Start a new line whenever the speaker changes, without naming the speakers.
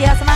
第什么？